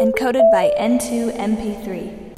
Encoded by N2MP3.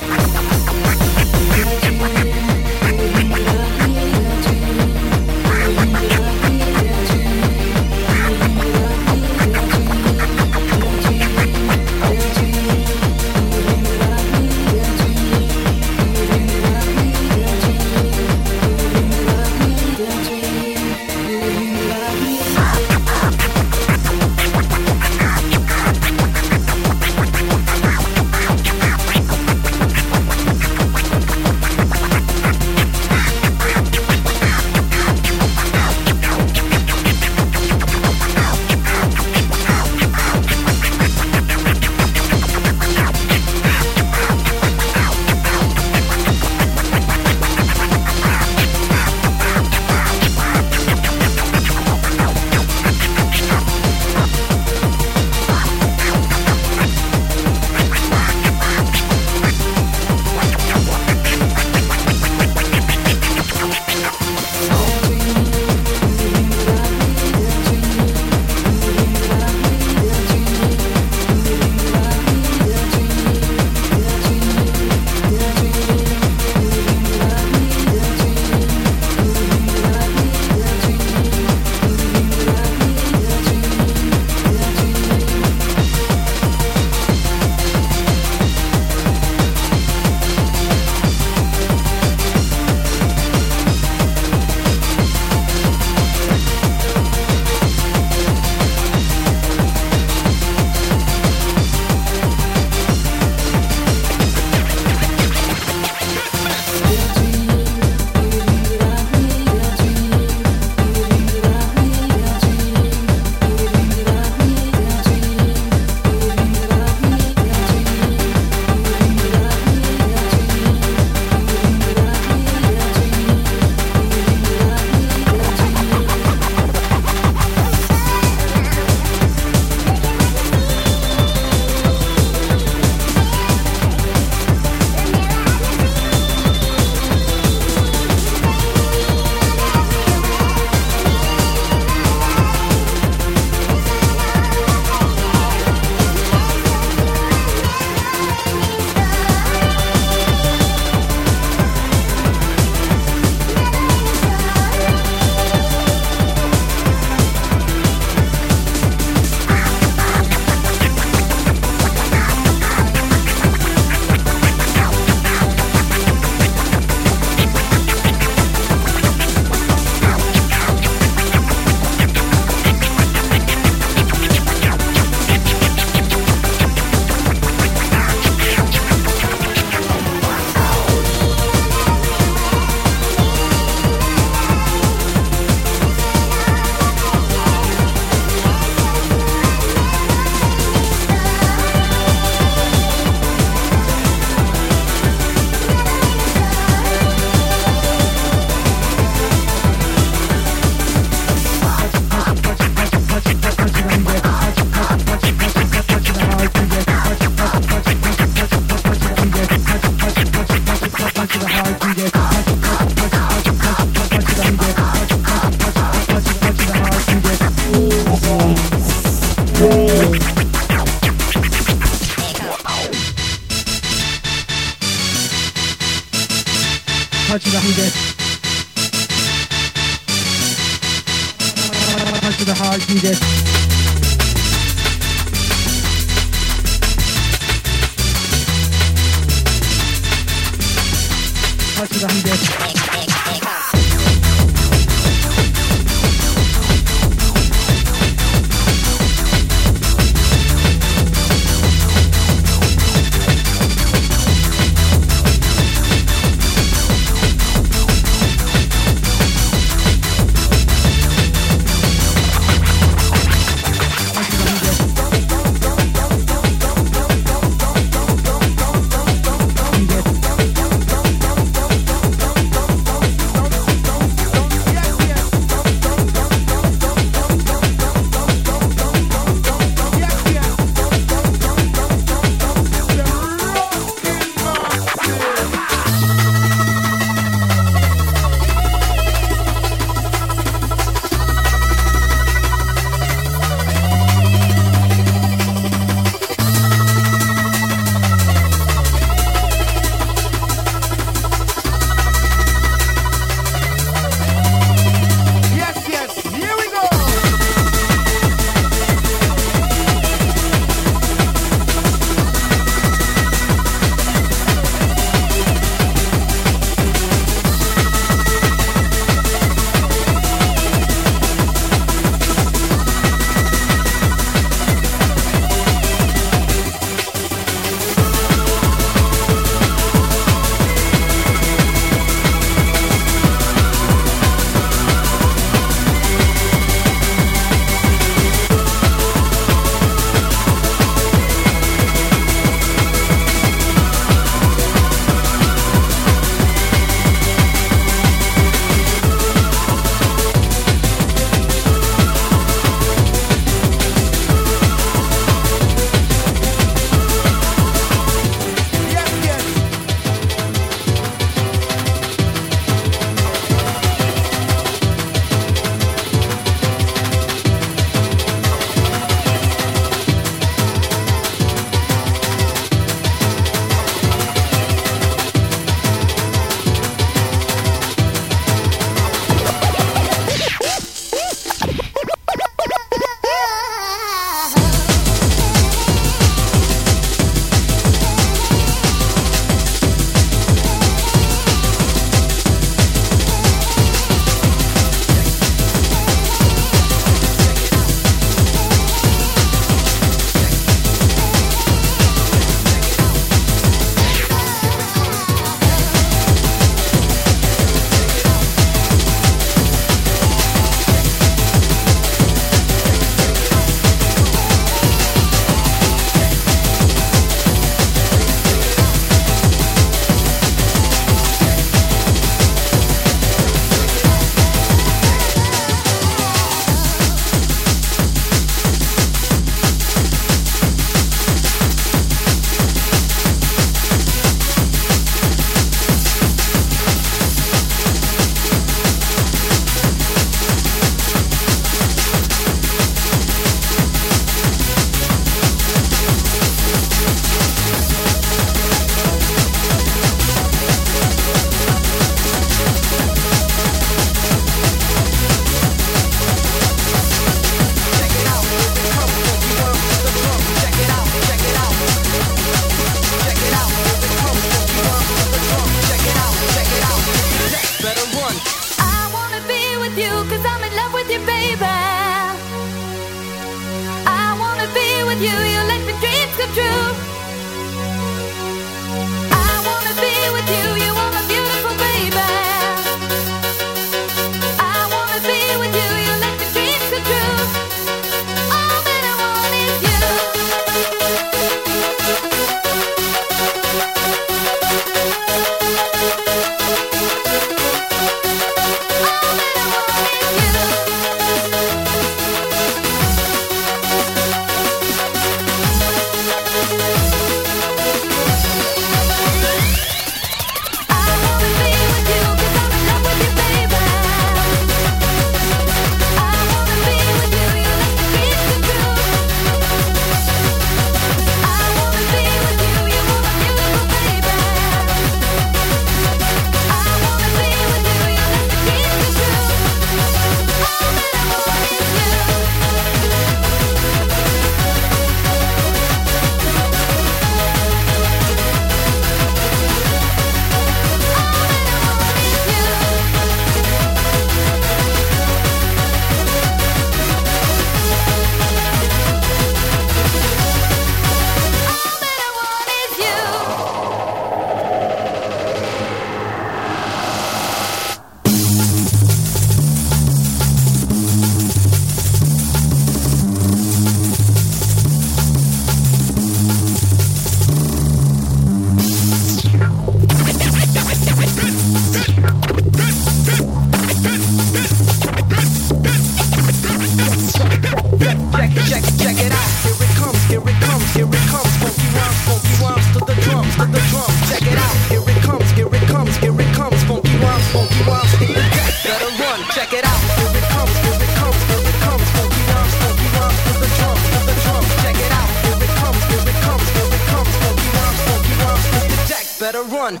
run.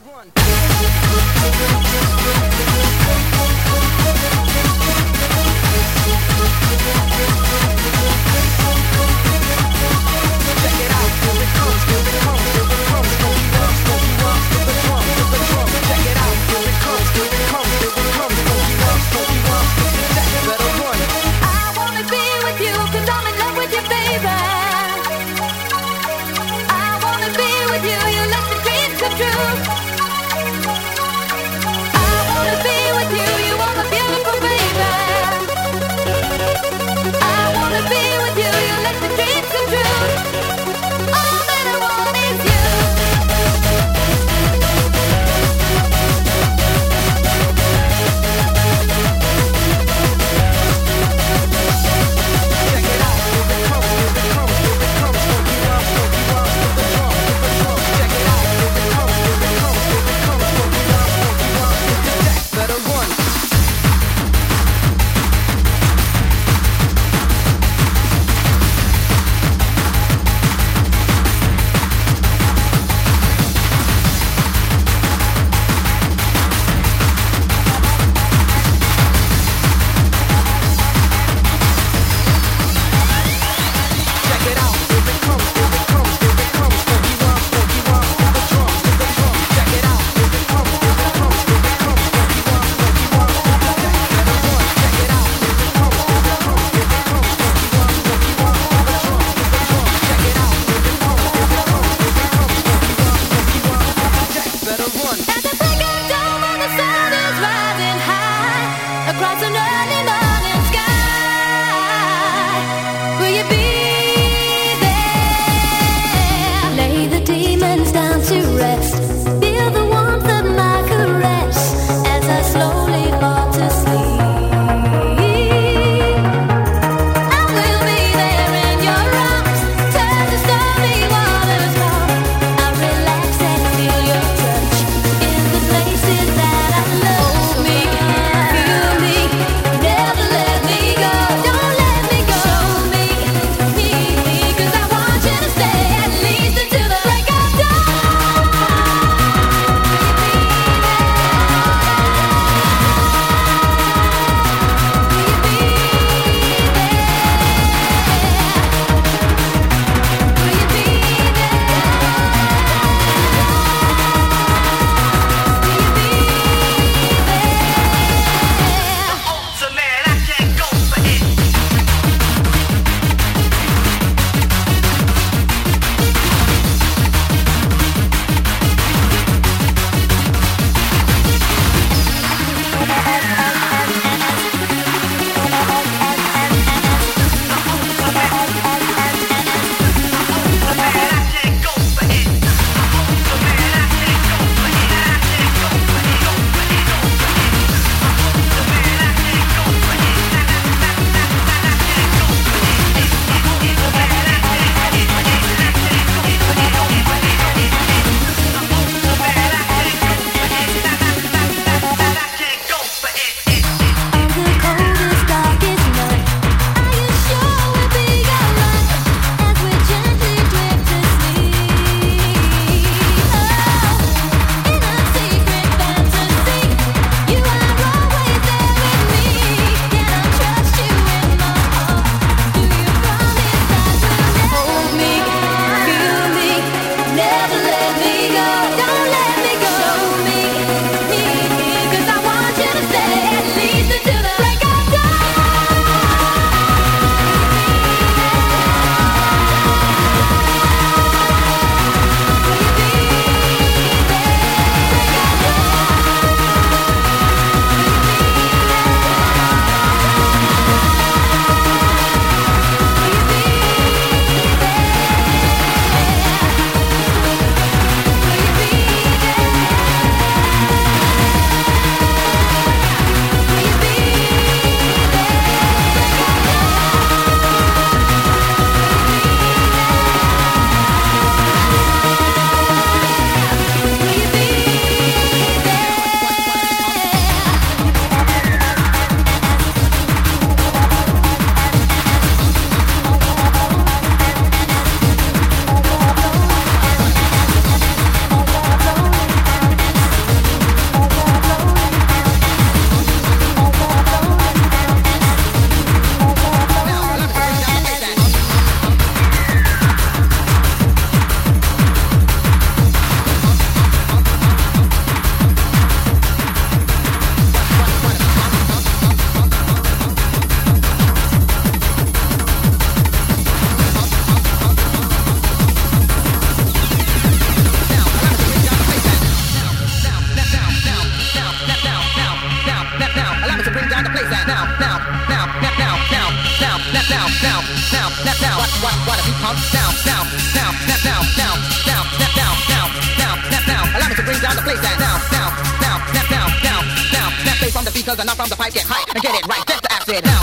Now get it right, that's the acid. Now